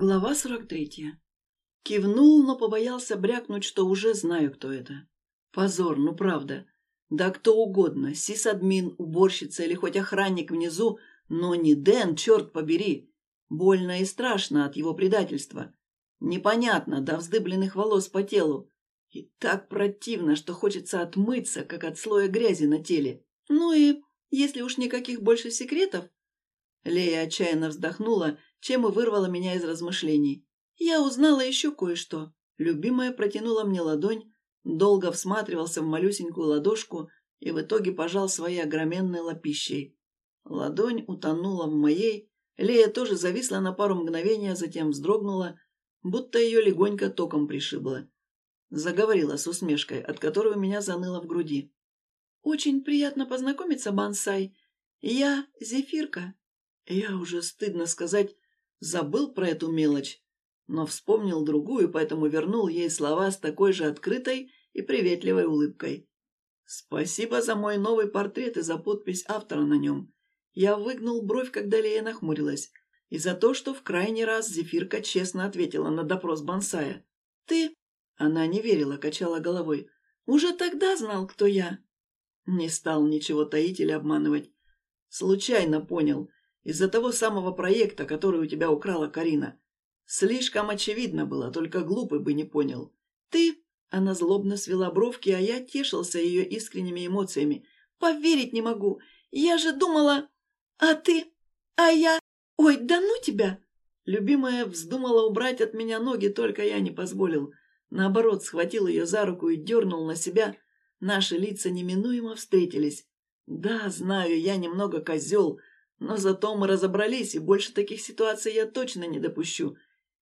Глава 43. Кивнул, но побоялся брякнуть, что уже знаю, кто это. Позор, ну правда. Да кто угодно, сисадмин, уборщица или хоть охранник внизу, но не Дэн, черт побери. Больно и страшно от его предательства. Непонятно, до вздыбленных волос по телу. И так противно, что хочется отмыться, как от слоя грязи на теле. Ну и, если уж никаких больше секретов... Лея отчаянно вздохнула чем и вырвала меня из размышлений. Я узнала еще кое-что. Любимая протянула мне ладонь, долго всматривался в малюсенькую ладошку и в итоге пожал своей огроменной лапищей. Ладонь утонула в моей, Лея тоже зависла на пару мгновений, а затем вздрогнула, будто ее легонько током пришибло. Заговорила с усмешкой, от которой у меня заныло в груди. «Очень приятно познакомиться, Бансай. Я Зефирка». Я уже, стыдно сказать, Забыл про эту мелочь, но вспомнил другую, поэтому вернул ей слова с такой же открытой и приветливой улыбкой. «Спасибо за мой новый портрет и за подпись автора на нем. Я выгнул бровь, когда Лея нахмурилась, и за то, что в крайний раз Зефирка честно ответила на допрос Бонсая. «Ты...» Она не верила, качала головой. «Уже тогда знал, кто я». Не стал ничего таить или обманывать. Случайно понял, из-за того самого проекта, который у тебя украла Карина. Слишком очевидно было, только глупый бы не понял. Ты...» Она злобно свела бровки, а я тешился ее искренними эмоциями. «Поверить не могу! Я же думала... А ты... А я... Ой, да ну тебя!» Любимая вздумала убрать от меня ноги, только я не позволил. Наоборот, схватил ее за руку и дернул на себя. Наши лица неминуемо встретились. Да, знаю, я немного козел, но зато мы разобрались, и больше таких ситуаций я точно не допущу.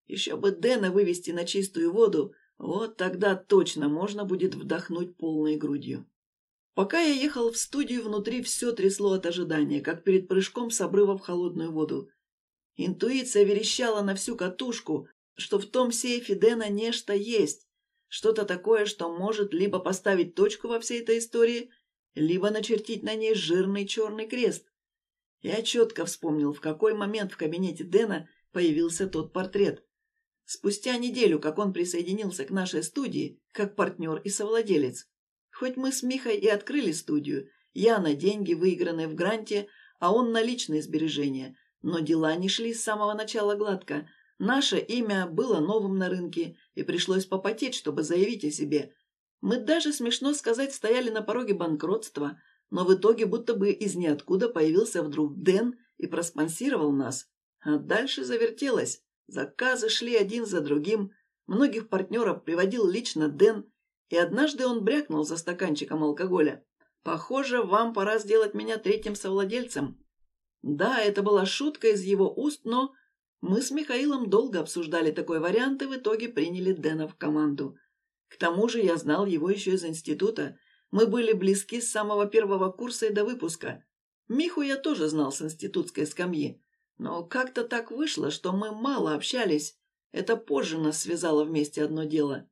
Еще бы Дэна вывести на чистую воду, вот тогда точно можно будет вдохнуть полной грудью. Пока я ехал в студию, внутри все трясло от ожидания, как перед прыжком с обрыва в холодную воду. Интуиция верещала на всю катушку, что в том сейфе Дэна нечто есть, что-то такое, что может либо поставить точку во всей этой истории, либо начертить на ней жирный черный крест. Я четко вспомнил, в какой момент в кабинете Дэна появился тот портрет. Спустя неделю, как он присоединился к нашей студии, как партнер и совладелец. Хоть мы с Михой и открыли студию, я на деньги, выигранные в гранте, а он на личные сбережения, но дела не шли с самого начала гладко. Наше имя было новым на рынке, и пришлось попотеть, чтобы заявить о себе. Мы даже, смешно сказать, стояли на пороге банкротства, но в итоге будто бы из ниоткуда появился вдруг Дэн и проспонсировал нас. А дальше завертелось. Заказы шли один за другим, многих партнеров приводил лично Дэн, и однажды он брякнул за стаканчиком алкоголя. «Похоже, вам пора сделать меня третьим совладельцем». Да, это была шутка из его уст, но мы с Михаилом долго обсуждали такой вариант и в итоге приняли Дэна в команду. К тому же я знал его еще из института, мы были близки с самого первого курса и до выпуска. Миху я тоже знал с институтской скамьи. Но как-то так вышло, что мы мало общались. Это позже нас связало вместе одно дело.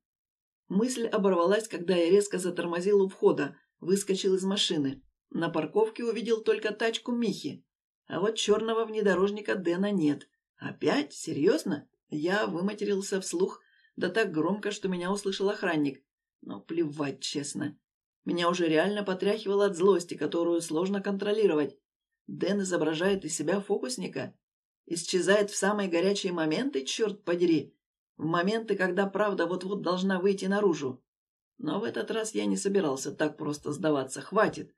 Мысль оборвалась, когда я резко затормозил у входа, выскочил из машины. На парковке увидел только тачку Михи. А вот черного внедорожника Дэна нет. Опять? Серьезно? Я выматерился вслух, да так громко, что меня услышал охранник. Но плевать, честно. Меня уже реально потряхивало от злости, которую сложно контролировать. Дэн изображает из себя фокусника. Исчезает в самые горячие моменты, черт подери. В моменты, когда правда вот-вот должна выйти наружу. Но в этот раз я не собирался так просто сдаваться. Хватит.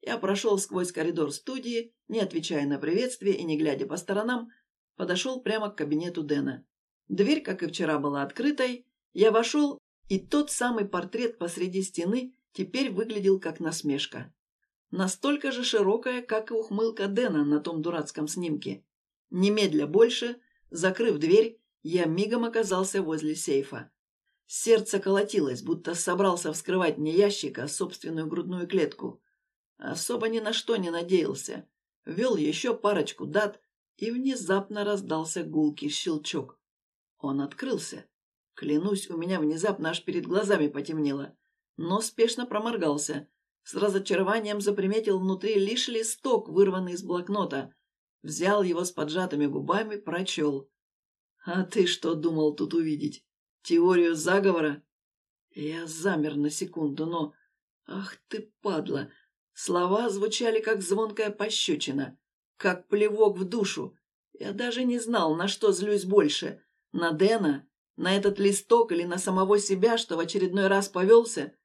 Я прошел сквозь коридор студии, не отвечая на приветствие и не глядя по сторонам, подошел прямо к кабинету Дэна. Дверь, как и вчера, была открытой. Я вошел, и тот самый портрет посреди стены теперь выглядел как насмешка. Настолько же широкая, как и ухмылка Дэна на том дурацком снимке. Немедля больше, закрыв дверь, я мигом оказался возле сейфа. Сердце колотилось, будто собрался вскрывать не ящик, а собственную грудную клетку. Особо ни на что не надеялся. Вел еще парочку дат, и внезапно раздался гулкий щелчок. Он открылся. Клянусь, у меня внезапно аж перед глазами потемнело но спешно проморгался. С разочарованием заприметил внутри лишь листок, вырванный из блокнота. Взял его с поджатыми губами, прочел. А ты что думал тут увидеть? Теорию заговора? Я замер на секунду, но... Ах ты, падла! Слова звучали, как звонкая пощечина, как плевок в душу. Я даже не знал, на что злюсь больше. На Дэна? На этот листок или на самого себя, что в очередной раз повелся?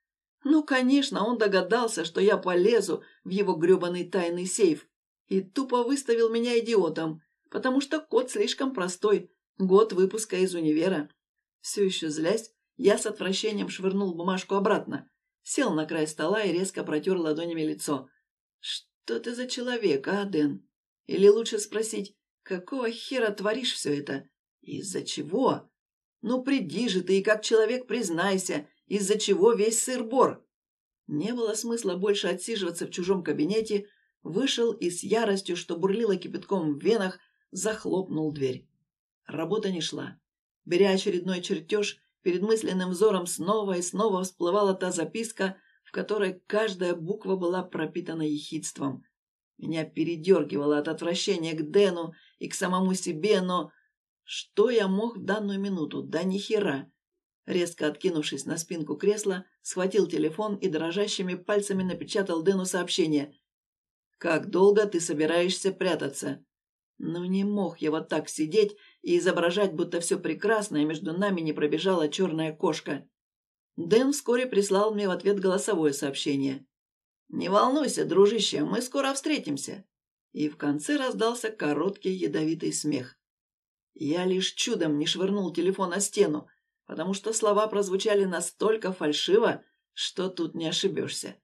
Ну, конечно, он догадался, что я полезу в его гребаный тайный сейф. И тупо выставил меня идиотом, потому что код слишком простой. Год выпуска из универа. Все еще злясь, я с отвращением швырнул бумажку обратно, сел на край стола и резко протер ладонями лицо. «Что ты за человек, а, Дэн? Или лучше спросить, какого хера творишь все это? Из-за чего? Ну, приди же ты и как человек признайся, из-за чего весь сыр-бор?» Не было смысла больше отсиживаться в чужом кабинете, вышел и с яростью, что бурлило кипятком в венах, захлопнул дверь. Работа не шла. Беря очередной чертеж, Перед мысленным взором снова и снова всплывала та записка, в которой каждая буква была пропитана ехидством. Меня передергивало от отвращения к Дэну и к самому себе, но... Что я мог в данную минуту? Да ни хера. Резко откинувшись на спинку кресла, схватил телефон и дрожащими пальцами напечатал Дэну сообщение. «Как долго ты собираешься прятаться?» Ну не мог я вот так сидеть и изображать, будто все прекрасно, и между нами не пробежала черная кошка. Дэн вскоре прислал мне в ответ голосовое сообщение. «Не волнуйся, дружище, мы скоро встретимся». И в конце раздался короткий ядовитый смех. Я лишь чудом не швырнул телефон о стену, потому что слова прозвучали настолько фальшиво, что тут не ошибешься.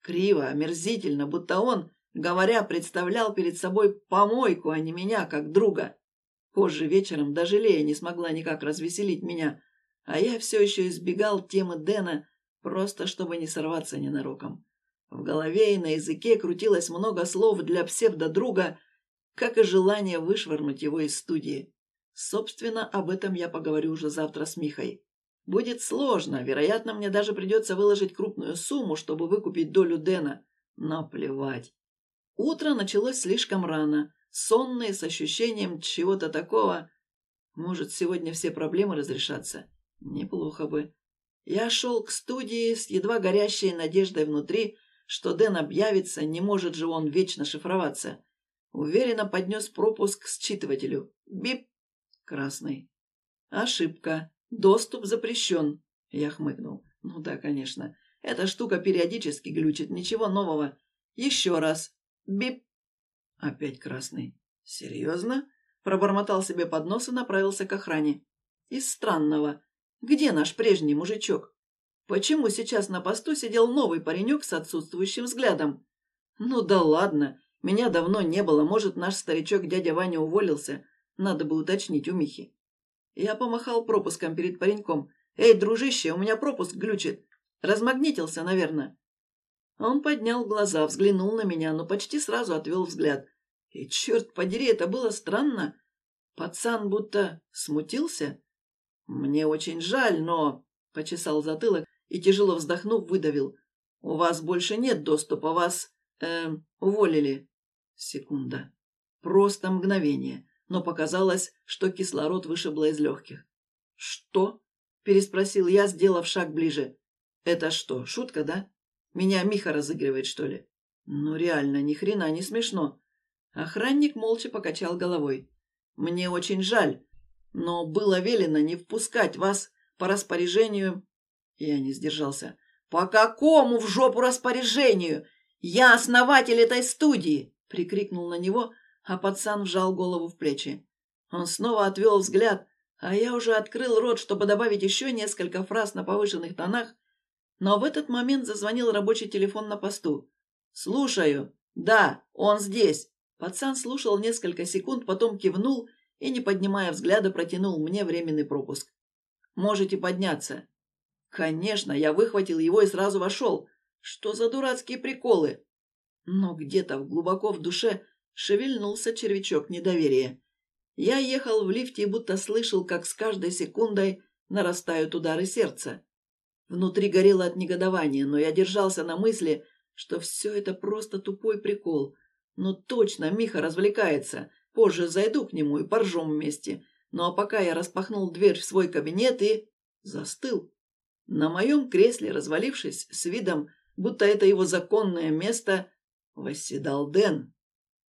Криво, омерзительно, будто он Говоря, представлял перед собой помойку, а не меня, как друга. Позже вечером даже Лея не смогла никак развеселить меня, а я все еще избегал темы Дэна, просто чтобы не сорваться ненароком. В голове и на языке крутилось много слов для псевдодруга, как и желание вышвырнуть его из студии. Собственно, об этом я поговорю уже завтра с Михой. Будет сложно, вероятно, мне даже придется выложить крупную сумму, чтобы выкупить долю Дэна. Но плевать. Утро началось слишком рано, сонное, с ощущением чего-то такого. Может, сегодня все проблемы разрешатся? Неплохо бы. Я шел к студии с едва горящей надеждой внутри, что Дэн объявится, не может же он вечно шифроваться. Уверенно поднес пропуск к считывателю. Бип! Красный. Ошибка. Доступ запрещен. Я хмыкнул. Ну да, конечно. Эта штука периодически глючит, ничего нового. Еще раз. Бип. Опять красный. Серьезно? Пробормотал себе под нос и направился к охране. Из странного. Где наш прежний мужичок? Почему сейчас на посту сидел новый паренек с отсутствующим взглядом? Ну да ладно, меня давно не было, может, наш старичок дядя Ваня уволился. Надо бы уточнить у Михи. Я помахал пропуском перед пареньком. «Эй, дружище, у меня пропуск глючит. Размагнитился, наверное». Он поднял глаза, взглянул на меня, но почти сразу отвел взгляд. И, черт подери, это было странно. Пацан будто смутился. «Мне очень жаль, но...» — почесал затылок и, тяжело вздохнув, выдавил. «У вас больше нет доступа, вас... э уволили». Секунда. Просто мгновение, но показалось, что кислород вышибло из легких. «Что?» — переспросил я, сделав шаг ближе. «Это что, шутка, да?» Меня Миха разыгрывает, что ли? Ну, реально, ни хрена не смешно. Охранник молча покачал головой. Мне очень жаль, но было велено не впускать вас по распоряжению... Я не сдержался. «По какому в жопу распоряжению? Я основатель этой студии!» Прикрикнул на него, а пацан вжал голову в плечи. Он снова отвел взгляд, а я уже открыл рот, чтобы добавить еще несколько фраз на повышенных тонах, но в этот момент зазвонил рабочий телефон на посту. «Слушаю. Да, он здесь». Пацан слушал несколько секунд, потом кивнул и, не поднимая взгляда, протянул мне временный пропуск. «Можете подняться». Конечно, я выхватил его и сразу вошел. Что за дурацкие приколы? Но где-то глубоко в душе шевельнулся червячок недоверия. Я ехал в лифте и будто слышал, как с каждой секундой нарастают удары сердца. Внутри горело от негодования, но я держался на мысли, что все это просто тупой прикол. Ну точно, Миха развлекается. Позже зайду к нему и поржем вместе. Ну а пока я распахнул дверь в свой кабинет и... застыл. На моем кресле, развалившись с видом, будто это его законное место, восседал Дэн.